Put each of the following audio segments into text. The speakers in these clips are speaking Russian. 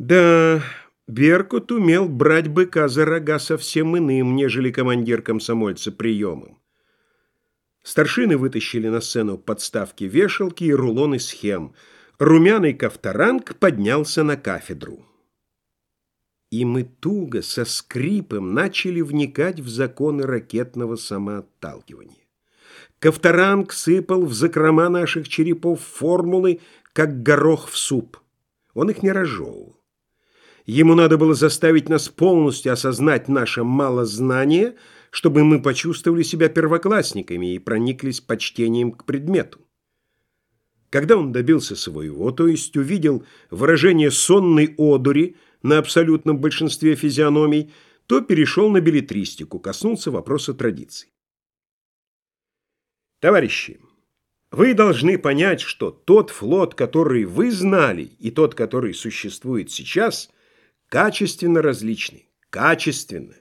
Да, Беркут умел брать быка за рога совсем иным, нежели командир комсомольца приемом. Старшины вытащили на сцену подставки вешалки и рулоны схем. Румяный Ковторанг поднялся на кафедру. И мы туго, со скрипом, начали вникать в законы ракетного самоотталкивания. Ковторанг сыпал в закрома наших черепов формулы, как горох в суп. Он их не разжевывал. Ему надо было заставить нас полностью осознать наше малознание, чтобы мы почувствовали себя первоклассниками и прониклись почтением к предмету. Когда он добился своего, то есть увидел выражение сонной одури на абсолютном большинстве физиономий, то перешел на билетристику, коснулся вопроса традиций. Товарищи, вы должны понять, что тот флот, который вы знали, и тот, который существует сейчас – Качественно различны. Качественно.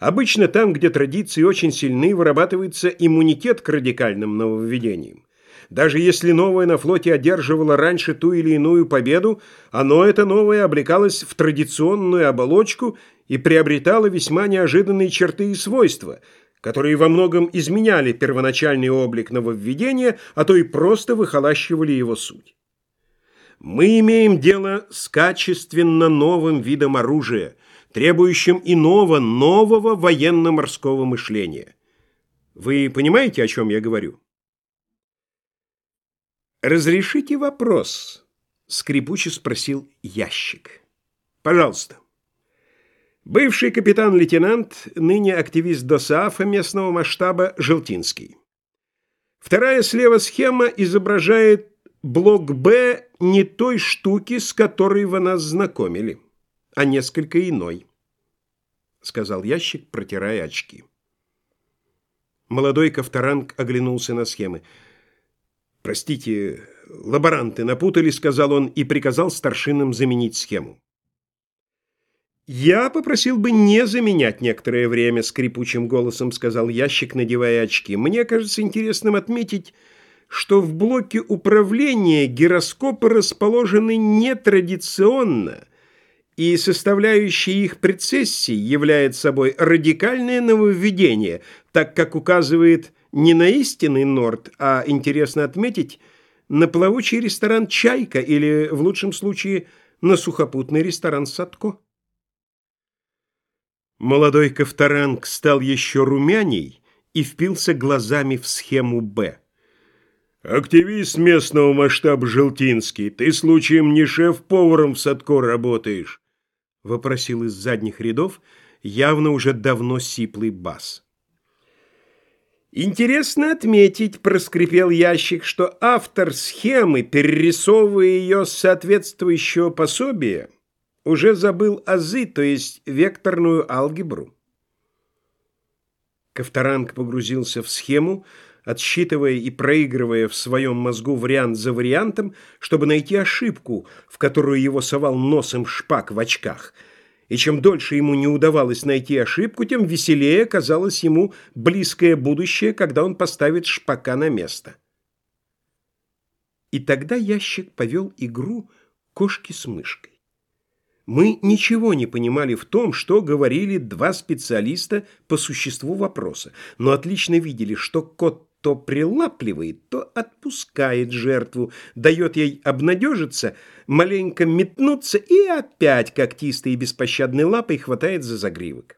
Обычно там, где традиции очень сильны, вырабатывается иммунитет к радикальным нововведениям. Даже если новое на флоте одерживало раньше ту или иную победу, оно, это новое, облекалось в традиционную оболочку и приобретало весьма неожиданные черты и свойства, которые во многом изменяли первоначальный облик нововведения, а то и просто выхолащивали его суть. Мы имеем дело с качественно новым видом оружия, требующим иного, нового военно-морского мышления. Вы понимаете, о чем я говорю? «Разрешите вопрос?» — скрипуче спросил ящик. «Пожалуйста». Бывший капитан-лейтенант, ныне активист ДОСААФа местного масштаба Желтинский. Вторая слева схема изображает блок «Б» не той штуки, с которой вы нас знакомили, а несколько иной, — сказал ящик, протирая очки. Молодой Ковторанг оглянулся на схемы. «Простите, лаборанты напутали», — сказал он и приказал старшинам заменить схему. «Я попросил бы не заменять некоторое время», — скрипучим голосом сказал ящик, надевая очки. «Мне кажется интересным отметить, что в блоке управления гироскопы расположены нетрадиционно, и составляющей их прецессии является собой радикальное нововведение, так как указывает не на истинный норд, а, интересно отметить, на плавучий ресторан «Чайка» или, в лучшем случае, на сухопутный ресторан «Садко». Молодой Ковторанг стал еще румяней и впился глазами в схему «Б». «Активист местного масштаба Желтинский, ты случаем не шеф-поваром в Садко работаешь?» — вопросил из задних рядов явно уже давно сиплый бас. «Интересно отметить, — проскрипел ящик, — что автор схемы, перерисовывая ее с соответствующего пособия, уже забыл азы, то есть векторную алгебру». Ковторанг погрузился в схему, — отсчитывая и проигрывая в своем мозгу вариант за вариантом, чтобы найти ошибку, в которую его совал носом шпак в очках. И чем дольше ему не удавалось найти ошибку, тем веселее казалось ему близкое будущее, когда он поставит шпака на место. И тогда ящик повел игру кошки с мышкой. Мы ничего не понимали в том, что говорили два специалиста по существу вопроса, но отлично видели, что кот то прилапливает, то отпускает жертву, дает ей обнадежиться, маленько метнуться и опять когтистой и беспощадной лапой хватает за загривок.